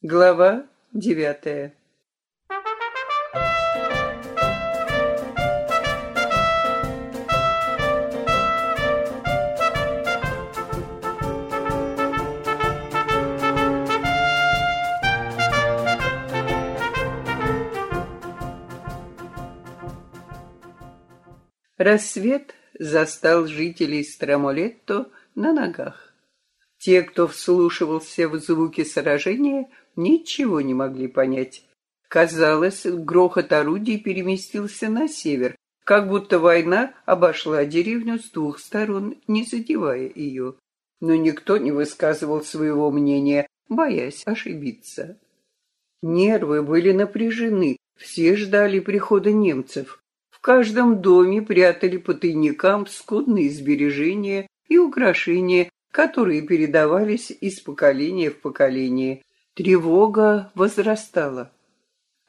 Глава девятая Рассвет застал жителей Страмолетто на ногах. Те, кто вслушивался в звуки сражения, ничего не могли понять. Казалось, грохот орудий переместился на север, как будто война обошла деревню с двух сторон, не задевая ее. Но никто не высказывал своего мнения, боясь ошибиться. Нервы были напряжены, все ждали прихода немцев. В каждом доме прятали по тайникам скудные сбережения и украшения, которые передавались из поколения в поколение. Тревога возрастала.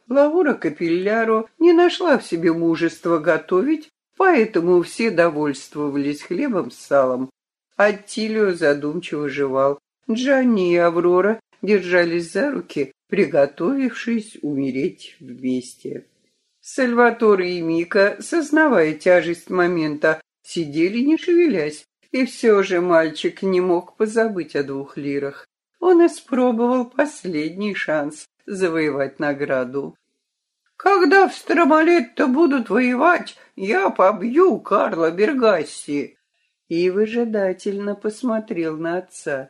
Лаура Капилляро не нашла в себе мужества готовить, поэтому все довольствовались хлебом с салом. Аттилио задумчиво жевал. Джанни и Аврора держались за руки, приготовившись умереть вместе. Сальваторе и Мика, сознавая тяжесть момента, сидели не шевелясь, и все же мальчик не мог позабыть о двух лирах. Он испробовал последний шанс завоевать награду. «Когда в Стромалетто будут воевать, я побью Карла Бергасси!» И выжидательно посмотрел на отца.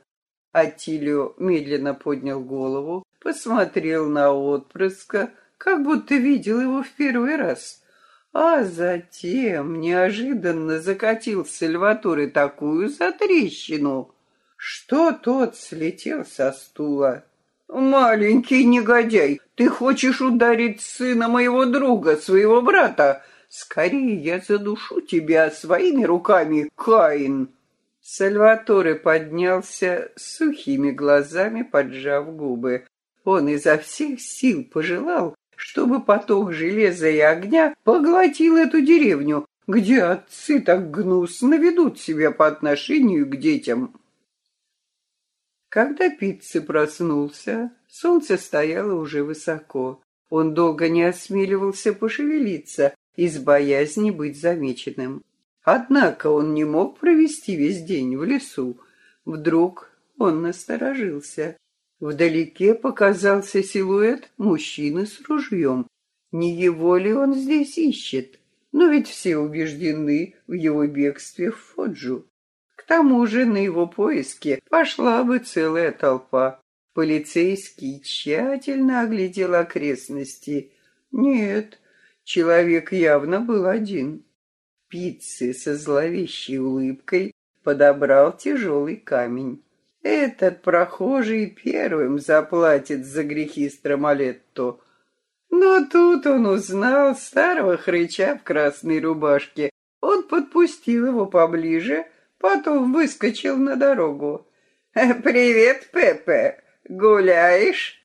Атилио медленно поднял голову, посмотрел на отпрыска, как будто видел его в первый раз. А затем неожиданно закатил Сальваторе такую затрещину, что тот слетел со стула. «Маленький негодяй, ты хочешь ударить сына моего друга, своего брата? Скорее я задушу тебя своими руками, Каин!» Сальваторе поднялся сухими глазами, поджав губы. Он изо всех сил пожелал, чтобы поток железа и огня поглотил эту деревню, где отцы так гнусно ведут себя по отношению к детям. Когда Пиццы проснулся, солнце стояло уже высоко. Он долго не осмеливался пошевелиться из боязни быть замеченным. Однако он не мог провести весь день в лесу. Вдруг он насторожился. Вдалеке показался силуэт мужчины с ружьем. Не его ли он здесь ищет? Но ведь все убеждены в его бегстве в Фоджу. Тому же на его поиски пошла бы целая толпа. Полицейский тщательно оглядел окрестности. Нет, человек явно был один. Пиццы со зловещей улыбкой подобрал тяжелый камень. Этот прохожий первым заплатит за грехи Стромалетто. Но тут он узнал старого хрыча в красной рубашке. Он подпустил его поближе, потом выскочил на дорогу. «Привет, Пепе! Гуляешь?»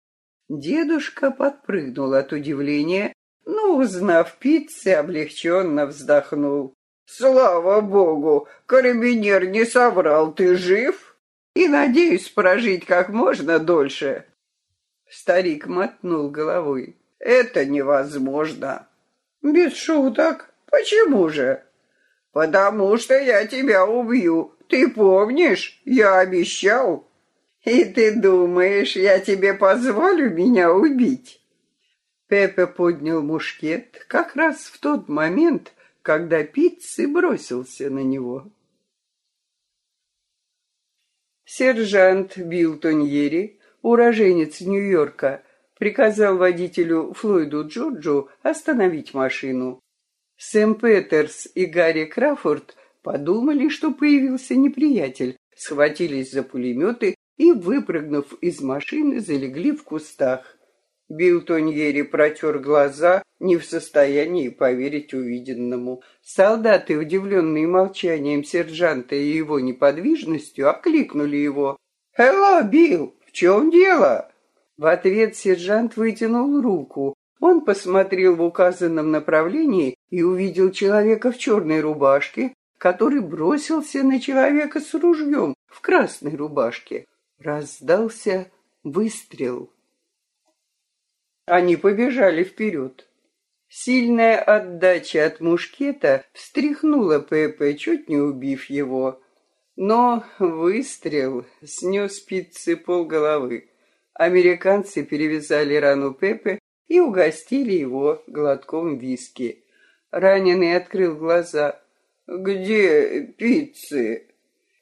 Дедушка подпрыгнул от удивления, но, узнав пиццы, облегченно вздохнул. «Слава богу! Карабинер не соврал, ты жив?» и надеюсь прожить как можно дольше. Старик мотнул головой. Это невозможно. Без шуток. Почему же? Потому что я тебя убью. Ты помнишь? Я обещал. И ты думаешь, я тебе позволю меня убить? Пепе поднял мушкет как раз в тот момент, когда Пиццы бросился на него. Сержант Билл Тоньери, уроженец Нью-Йорка, приказал водителю Флойду Джорджу остановить машину. Сэм Петерс и Гарри Крафорд подумали, что появился неприятель, схватились за пулеметы и, выпрыгнув из машины, залегли в кустах. Билл Тоньери протер глаза, не в состоянии поверить увиденному. Солдаты, удивленные молчанием сержанта и его неподвижностью, окликнули его. «Хелло, Билл, в чем дело?» В ответ сержант вытянул руку. Он посмотрел в указанном направлении и увидел человека в черной рубашке, который бросился на человека с ружьем в красной рубашке. Раздался выстрел. Они побежали вперед. Сильная отдача от мушкета встряхнула Пепе, чуть не убив его. Но выстрел снес пиццы полголовы. Американцы перевязали рану Пепе и угостили его глотком виски. Раненый открыл глаза. «Где пиццы?»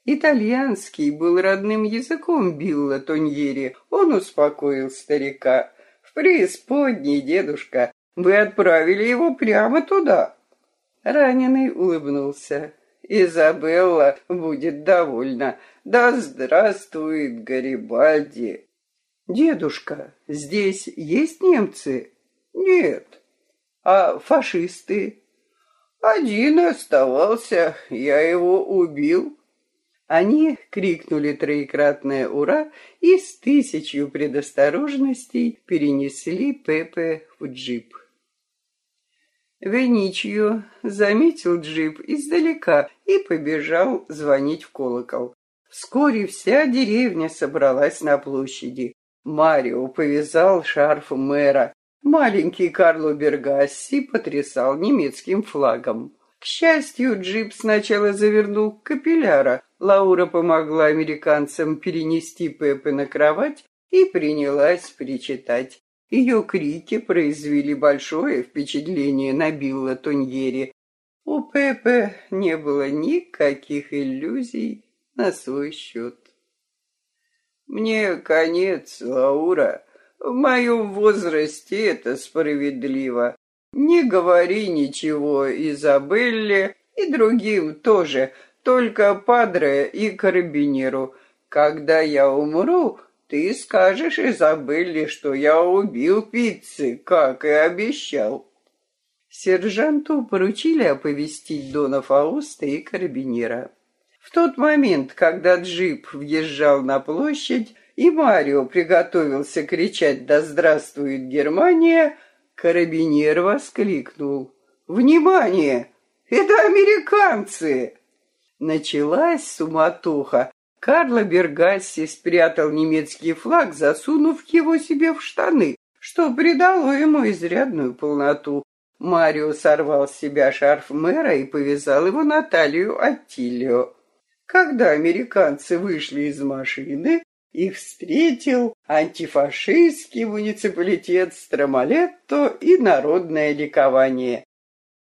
Итальянский был родным языком Билла Тоньери. Он успокоил старика. «В преисподней, дедушка, вы отправили его прямо туда». Раненый улыбнулся. Изабелла будет довольна. Да здравствует Гарибальди. Дедушка, здесь есть немцы? Нет. А фашисты? Один оставался, я его убил. Они крикнули троекратное «Ура!» и с тысячью предосторожностей перенесли Пепе в джип. Веничью заметил джип издалека и побежал звонить в колокол. Вскоре вся деревня собралась на площади. Марио повязал шарф мэра. Маленький Карло Бергасси потрясал немецким флагом. К счастью, джип сначала завернул капилляра. Лаура помогла американцам перенести Пепе на кровать и принялась причитать. Ее крики произвели большое впечатление на Билла Тоньери. У Пепе не было никаких иллюзий на свой счет. «Мне конец, Лаура. В моем возрасте это справедливо. Не говори ничего Изабелле и другим тоже, только Падре и Карабинеру. Когда я умру, ты скажешь Изабелле, что я убил пиццы, как и обещал. Сержанту поручили оповестить Дона Фауста и карабинера. Тот момент, когда джип въезжал на площадь, и Марио приготовился кричать «Да здравствует Германия!», карабинер воскликнул «Внимание! Это американцы!» Началась суматоха, Карло Бергасси спрятал немецкий флаг, засунув его себе в штаны, что придало ему изрядную полноту. Марио сорвал с себя шарф мэра и повязал его на талию Аттилио. Когда американцы вышли из машины, их встретил антифашистский муниципалитет Стромалетто и народное ликование.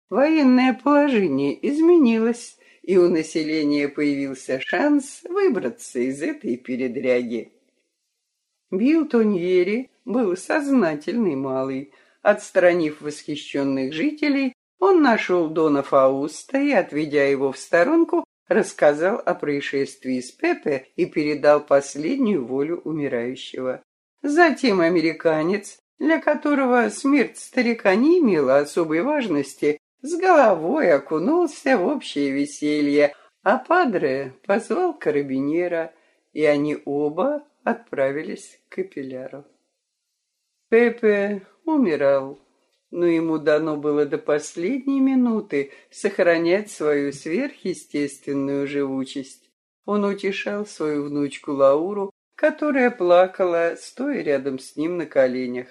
Военное положение изменилось и у населения появился шанс выбраться из этой передряги. Билл Тоньери был сознательный малый. Отстранив восхищенных жителей, он нашел Дона Фауста и, отведя его в сторонку, рассказал о происшествии с Пепе и передал последнюю волю умирающего. Затем американец, для которого смерть старика не имела особой важности, с головой окунулся в общее веселье, а Падре позвал карабинера, и они оба отправились к капилляру. Пепе умирал, но ему дано было до последней минуты сохранять свою сверхъестественную живучесть. Он утешал свою внучку Лауру, которая плакала, стоя рядом с ним на коленях.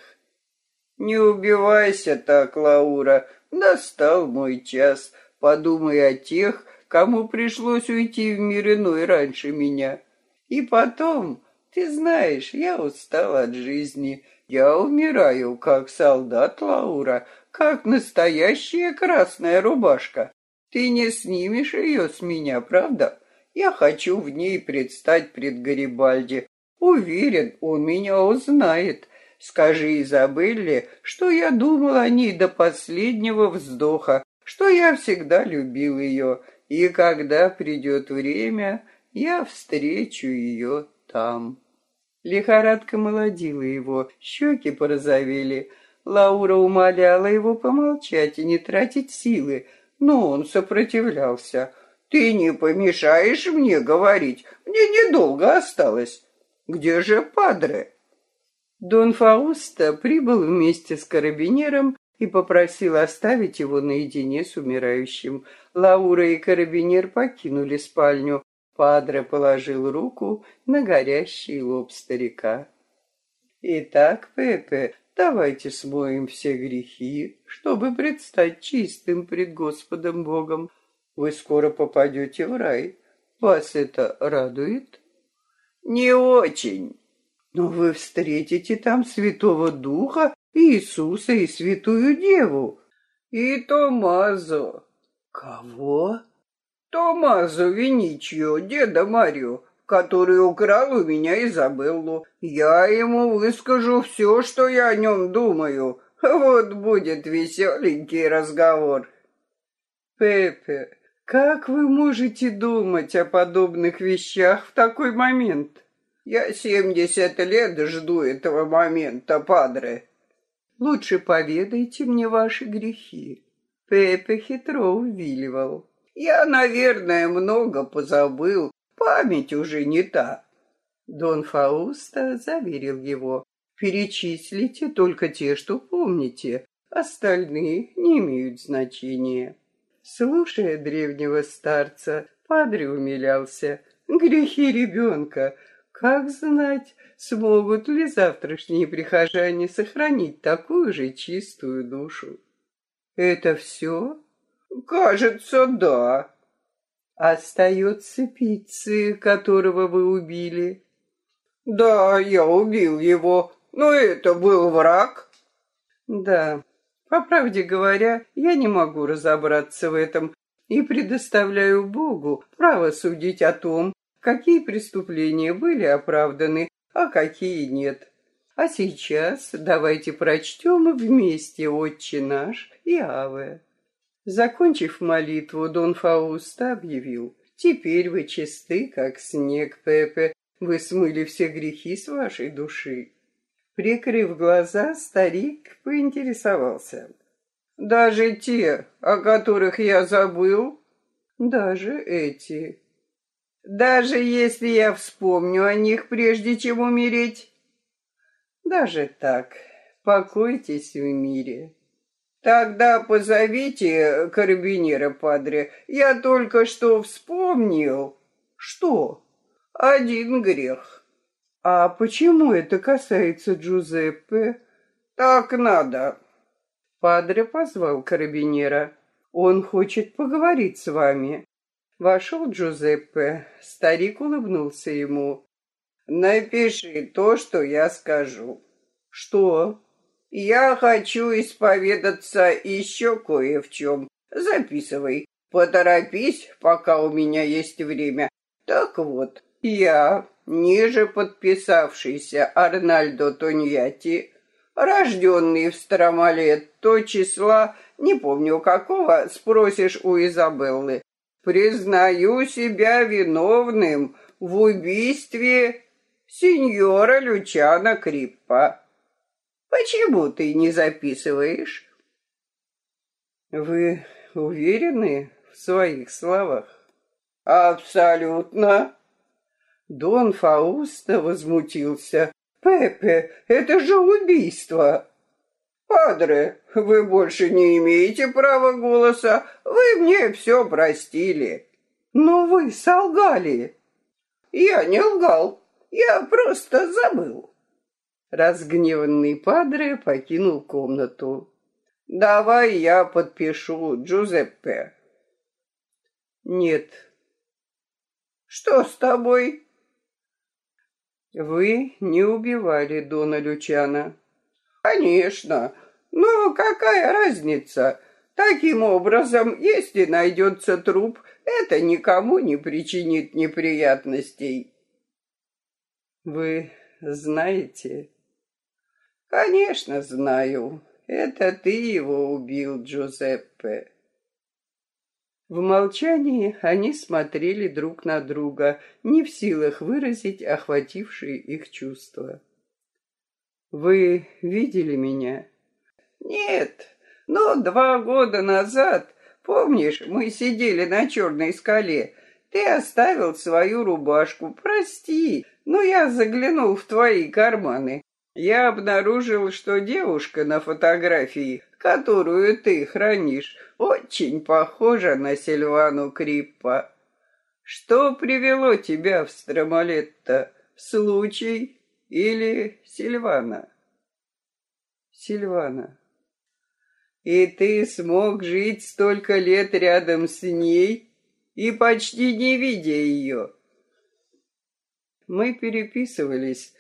«Не убивайся так, Лаура, Настал мой час, подумай о тех, кому пришлось уйти в мир иной раньше меня. И потом, ты знаешь, я устал от жизни. Я умираю, как солдат Лаура, как настоящая красная рубашка. Ты не снимешь ее с меня, правда? Я хочу в ней предстать пред Гарибальди. Уверен, он меня узнает. Скажи Изабелле, что я думал о ней до последнего вздоха, что я всегда любил ее, и когда придет время, я встречу ее там. Лихорадка молодила его, щеки порозовели. Лаура умоляла его помолчать и не тратить силы, но он сопротивлялся. «Ты не помешаешь мне говорить, мне недолго осталось. Где же Падре?» Дон Фауста прибыл вместе с карабинером и попросил оставить его наедине с умирающим. Лаура и карабинер покинули спальню. Падре положил руку на горящий лоб старика. «Итак, Пепе, Давайте смоем все грехи, чтобы предстать чистым пред Господом Богом. Вы скоро попадете в рай. Вас это радует? Не очень. Но вы встретите там Святого Духа, Иисуса и Святую Деву. И Томазо. Кого? Томазо Виничио, деда Марио, который украл у меня Изабеллу. Я ему выскажу все, что я о нем думаю. Вот будет веселенький разговор. Пепе, как вы можете думать о подобных вещах в такой момент? Я семьдесят лет жду этого момента, падре. Лучше поведайте мне ваши грехи. Пепе хитро увиливал. Я, наверное, много позабыл. Память уже не та. Дон Фауста заверил его. Перечислите только те, что помните. Остальные не имеют значения. Слушая древнего старца, падре умилялся. Грехи ребенка. Как знать, смогут ли завтрашние прихожане сохранить такую же чистую душу? Это все? Кажется, да. Остается пиццы, которого вы убили. Да, я убил его, но это был враг. Да, по правде говоря, я не могу разобраться в этом и предоставляю Богу право судить о том, какие преступления были оправданы, а какие нет. А сейчас давайте прочтем вместе «Отче наш» и «Аве». Закончив молитву, Дон Фауста объявил, «Теперь вы чисты, как снег, Пепе, вы смыли все грехи с вашей души». Прикрыв глаза, старик поинтересовался. «Даже те, о которых я забыл?» «Даже эти». «Даже если я вспомню о них, прежде чем умереть?» «Даже так. Покойтесь в мире». «Тогда позовите карабинера, падре. Я только что вспомнил». «Что?» «Один грех». А почему это касается Джузеппе? Так надо. Падре позвал карабинера. Он хочет поговорить с вами. Вошел Джузеппе. Старик улыбнулся ему. Напиши то, что я скажу. Что? Я хочу исповедаться еще кое в чем. Записывай. Поторопись, пока у меня есть время. Так вот, я ниже подписавшийся Арнальдо Тоньяти, рожденный в Старомалетто числа, не помню какого, спросишь у Изабеллы, признаю себя виновным в убийстве сеньора Лючана Криппа. Почему ты не записываешь? Вы уверены в своих словах? Абсолютно. Дон Фауста возмутился. «Пепе, это же убийство!» «Падре, вы больше не имеете права голоса. Вы мне все простили». «Но вы солгали». «Я не лгал. Я просто забыл». Разгневанный Падре покинул комнату. «Давай я подпишу, Джузеппе». «Нет». «Что с тобой?» Вы не убивали Дона Лючана. Конечно. Но какая разница? Таким образом, если найдется труп, это никому не причинит неприятностей. Вы знаете? Конечно, знаю. Это ты его убил, Джузеппе. В молчании они смотрели друг на друга, не в силах выразить охватившие их чувства. «Вы видели меня?» «Нет, но два года назад, помнишь, мы сидели на черной скале. Ты оставил свою рубашку, прости, но я заглянул в твои карманы. Я обнаружил, что девушка на фотографии, которую ты хранишь, очень похожа на Сильвану Криппа. Что привело тебя в Стромалетто? Случай или Сильвана? Сильвана. И ты смог жить столько лет рядом с ней и почти не видя ее. Мы переписывались.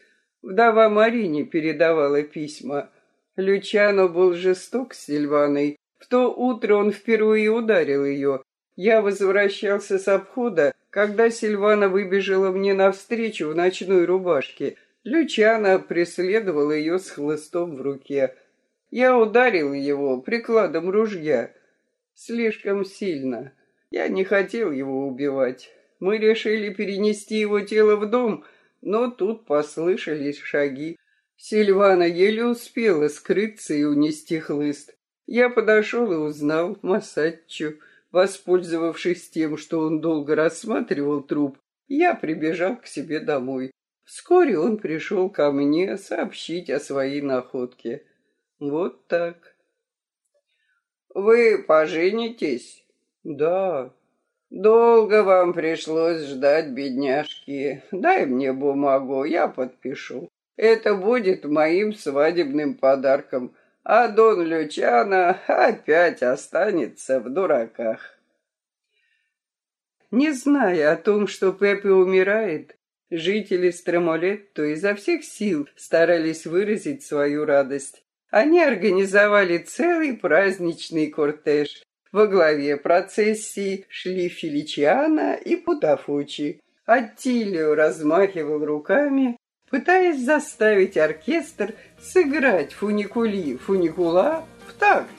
Вдова Марине передавала письма. Лючано был жесток с Сильваной. В то утро он впервые ударил ее. Я возвращался с обхода, когда Сильвана выбежала мне навстречу в ночной рубашке. Лючано преследовал ее с хлыстом в руке. Я ударил его прикладом ружья. Слишком сильно. Я не хотел его убивать. Мы решили перенести его тело в дом, но тут послышались шаги. Сильвана еле успела скрыться и унести хлыст. Я подошел и узнал Масаччу. Воспользовавшись тем, что он долго рассматривал труп, я прибежал к себе домой. Вскоре он пришел ко мне сообщить о своей находке. Вот так. Вы поженитесь? Да. Долго вам пришлось ждать, бедняжки. Дай мне бумагу, я подпишу. Это будет моим свадебным подарком, а Дон Лючано опять останется в дураках. Не зная о том, что Пепе умирает, жители Стремолетто изо всех сил старались выразить свою радость. Они организовали целый праздничный кортеж. Во главе процессии шли Феличиана и Путафучи. Аттилио размахивал руками, пытаясь заставить оркестр сыграть фуникули фуникула в такт.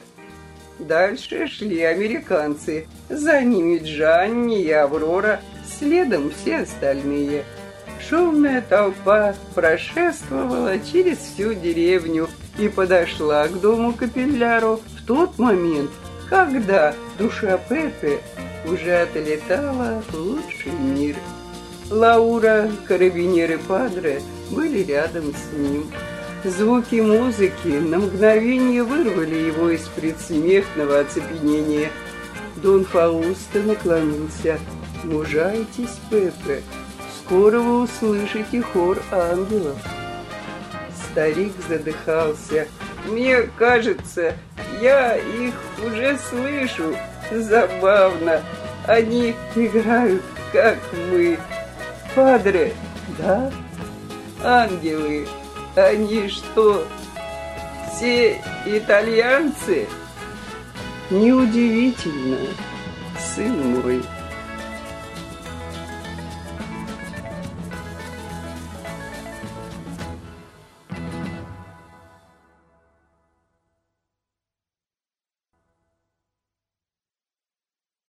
Дальше шли американцы, за ними Джанни и Аврора, следом все остальные. Шумная толпа прошествовала через всю деревню, и подошла к дому капилляру в тот момент, когда душа Пепе уже отлетала в лучший мир. Лаура, карабинеры Падре были рядом с ним. Звуки музыки на мгновение вырвали его из предсмертного оцепенения. Дон Фаусто наклонился. «Мужайтесь, Пепе, скоро вы услышите хор ангелов». Старик задыхался. Мне кажется, я их уже слышу. Забавно. Они играют, как мы. Падре, да? Ангелы, они что, все итальянцы? Неудивительно, сын мой.